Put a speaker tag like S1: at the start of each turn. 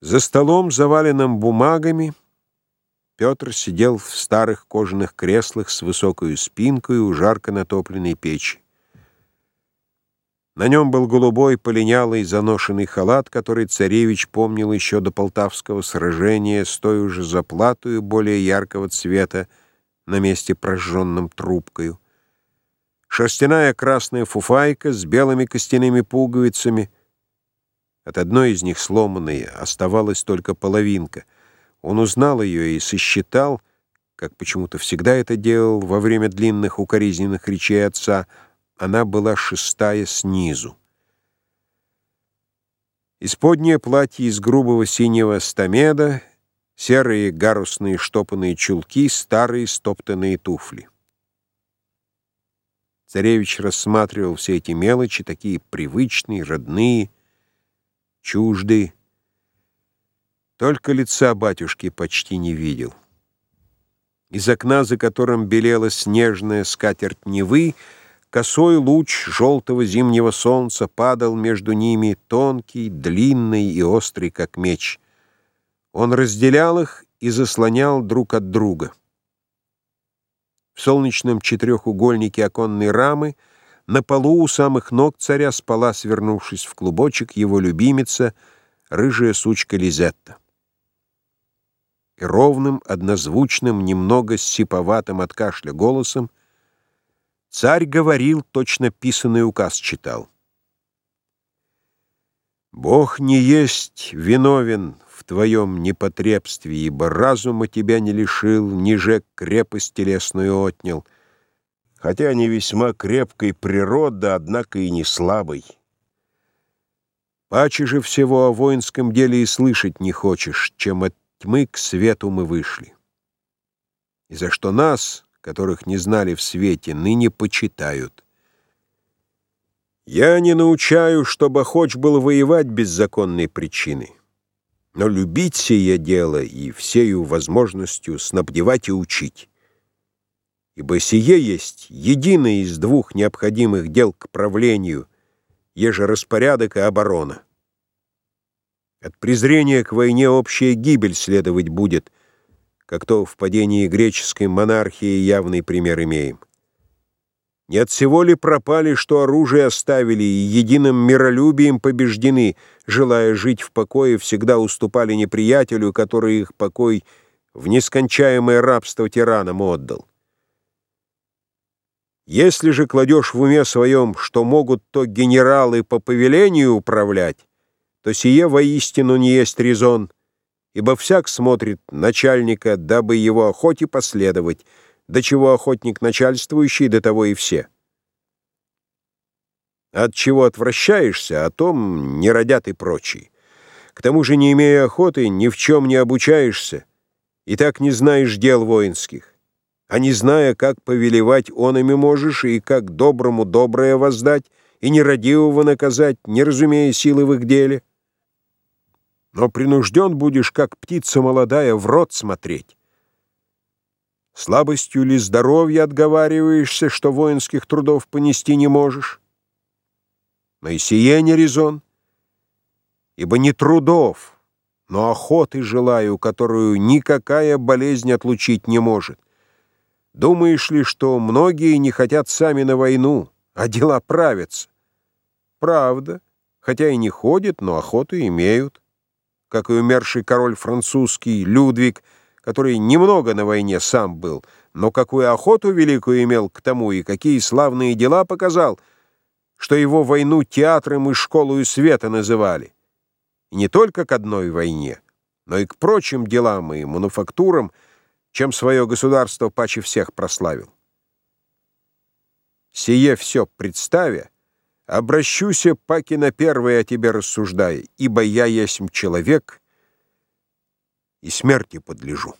S1: За столом, заваленным бумагами, Петр сидел в старых кожаных креслах с высокой спинкой у жарко натопленной печи. На нем был голубой, полинялый, заношенный халат, который царевич помнил еще до Полтавского сражения с той уже заплатою более яркого цвета на месте прожженным трубкою. Шерстяная красная фуфайка с белыми костяными пуговицами — от одной из них сломанной оставалась только половинка. Он узнал ее и сосчитал, как почему-то всегда это делал во время длинных укоризненных речей отца, она была шестая снизу. Исподнее платье из грубого синего стамеда, серые гарусные штопанные чулки, старые стоптанные туфли. Царевич рассматривал все эти мелочи, такие привычные, родные, чужды. Только лица батюшки почти не видел. Из окна, за которым белела снежная скатерть Невы, косой луч желтого зимнего солнца падал между ними тонкий, длинный и острый, как меч. Он разделял их и заслонял друг от друга. В солнечном четырехугольнике оконной рамы — на полу у самых ног царя спала, свернувшись в клубочек, его любимица, рыжая сучка Лизетта. И ровным, однозвучным, немного сиповатым от кашля голосом царь говорил, точно писанный указ читал. «Бог не есть виновен в твоем непотребстве, ибо разума тебя не лишил, ниже крепость телесную отнял» хотя не весьма крепкой природы, однако и не слабой. Паче же всего о воинском деле и слышать не хочешь, чем от тьмы к свету мы вышли. И за что нас, которых не знали в свете, ныне почитают. Я не научаю, чтобы охоч был воевать без законной причины, но любить сие дело и всею возможностью снабдевать и учить ибо сие есть единое из двух необходимых дел к правлению, еже распорядок и оборона. От презрения к войне общая гибель следовать будет, как то в падении греческой монархии явный пример имеем. Не от всего ли пропали, что оружие оставили и единым миролюбием побеждены, желая жить в покое, всегда уступали неприятелю, который их покой в нескончаемое рабство тиранам отдал? Если же кладешь в уме своем, что могут то генералы по повелению управлять, то сие воистину не есть резон, ибо всяк смотрит начальника, дабы его охоте последовать, до чего охотник начальствующий, до того и все. От чего отвращаешься, о том не родят и прочие. К тому же, не имея охоты, ни в чем не обучаешься, и так не знаешь дел воинских а не зная, как повелевать онами можешь, и как доброму доброе воздать, и нерадивого наказать, не разумея силы в их деле. Но принужден будешь, как птица молодая, в рот смотреть. Слабостью ли здоровья отговариваешься, что воинских трудов понести не можешь? Но и сие не резон, ибо не трудов, но охоты желаю, которую никакая болезнь отлучить не может. Думаешь ли, что многие не хотят сами на войну, а дела правятся? Правда, хотя и не ходят, но охоту имеют. Как и умерший король французский Людвиг, который немного на войне сам был, но какую охоту великую имел к тому и какие славные дела показал, что его войну театром и школою света называли. И не только к одной войне, но и к прочим делам и мануфактурам, чем свое государство паче всех прославил. Сие все представя, обращуся паки на первое о тебе рассуждая, ибо я есть человек и смерти подлежу.